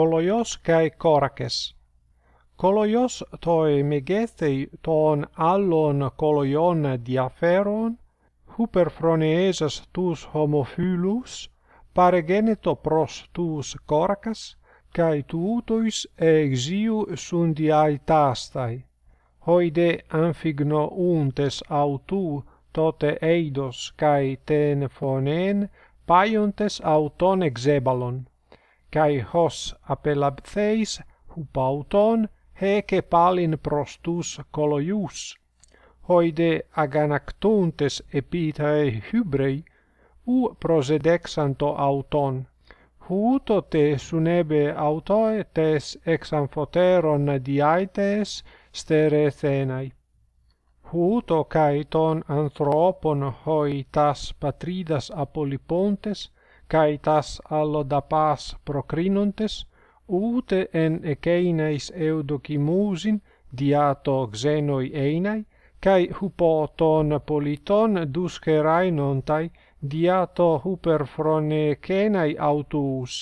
Koloios kai Korakes. Koloios toi megethei ton allon koloion diaferon, huperfroneesas tus homophylus, paregenito pros tus Korakas, kai tuutois exiu sundiaitastai. Hoide amphigno untes autu tote eidos kai ten phonen paiontes auton exebalon kai hos apelaptheis hupauton heke palin prostus koloius hoide aganaktontes epithae hybrei u prosedexanto auton. Huto te sunebe autoe tes examphoteron diaites sterethenai huto kai ton anthropon hoi tas patridas apolipontes caitas allo da pas procrinontes ute en eceines eudokimusin diato xenoi einai kai hupoton politon duskerai nontai diato huperfrone kenai autus.